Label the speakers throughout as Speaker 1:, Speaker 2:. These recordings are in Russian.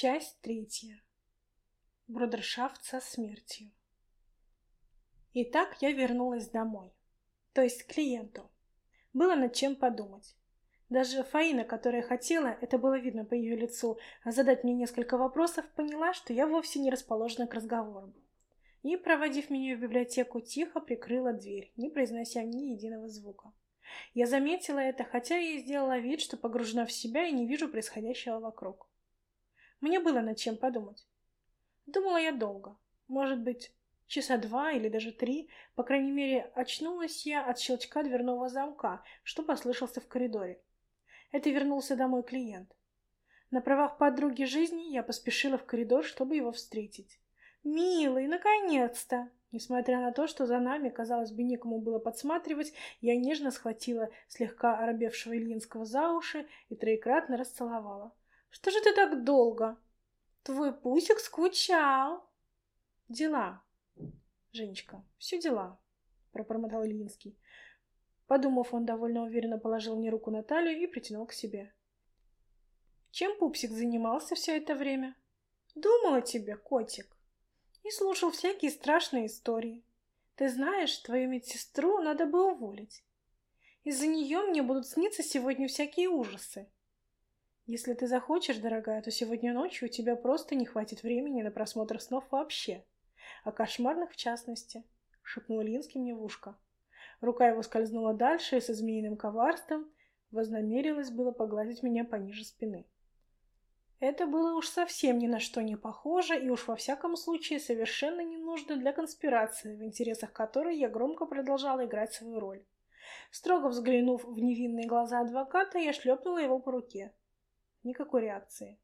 Speaker 1: Часть третья. Брудершафт со смертью. Итак, я вернулась домой. То есть к клиенту. Было над чем подумать. Даже Фаина, которая хотела, это было видно по ее лицу, задать мне несколько вопросов, поняла, что я вовсе не расположена к разговорам. И, проводив меня в библиотеку, тихо прикрыла дверь, не произнося ни единого звука. Я заметила это, хотя и сделала вид, что погружена в себя и не вижу происходящего вокруг. Мне было над чем подумать. Думала я долго. Может быть, часа два или даже три. По крайней мере, очнулась я от щелчка дверного замка, что послышался в коридоре. Это вернулся домой клиент. На правах подруги жизни я поспешила в коридор, чтобы его встретить. «Милый, наконец-то!» Несмотря на то, что за нами, казалось бы, некому было подсматривать, я нежно схватила слегка оробевшего Ильинского за уши и троекратно расцеловала. Что же ты так долго? Твой пусик скучал. Дела, Женечка, все дела, пробормотал Ильинский. Подумав, он довольно уверенно положил мне руку на талию и притянул к себе. Чем пупсик занимался все это время? Думал о тебе, котик. И слушал всякие страшные истории. Ты знаешь, твою медсестру надо бы уволить. Из-за нее мне будут сниться сегодня всякие ужасы. Если ты захочешь, дорогая, то сегодня ночью у тебя просто не хватит времени на просмотр снов вообще. А кошмарных в частности, — шепнул Линский мне в ушко. Рука его скользнула дальше и со змеиным коварством вознамерилась было погладить меня пониже спины. Это было уж совсем ни на что не похоже и уж во всяком случае совершенно не нужно для конспирации, в интересах которой я громко продолжала играть свою роль. Строго взглянув в невинные глаза адвоката, я шлепнула его по руке. Никакой реакции.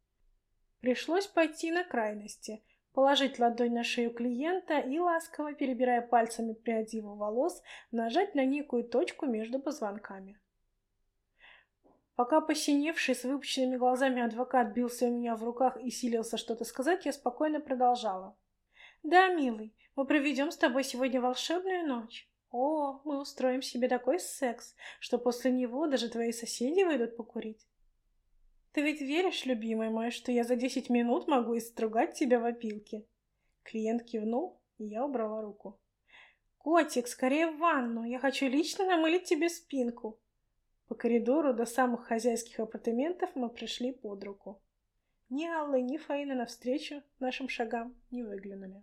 Speaker 1: Пришлось пойти на крайности, положить ладонь на шею клиента и, ласково перебирая пальцами пряди его волос, нажать на некую точку между позвонками. Пока посиневший с выпученными глазами адвокат бился у меня в руках и силился что-то сказать, я спокойно продолжала. «Да, милый, мы проведем с тобой сегодня волшебную ночь. О, мы устроим себе такой секс, что после него даже твои соседи выйдут покурить. Ты ведь веришь, любимый мой, что я за десять минут могу истругать тебя в опилке? Клиент кивнул, и я убрала руку. Котик, скорее в ванну, я хочу лично намылить тебе спинку. По коридору до самых хозяйских апартаментов мы пришли под руку. Ни Аллы, ни Фаины навстречу нашим шагам не выглянули.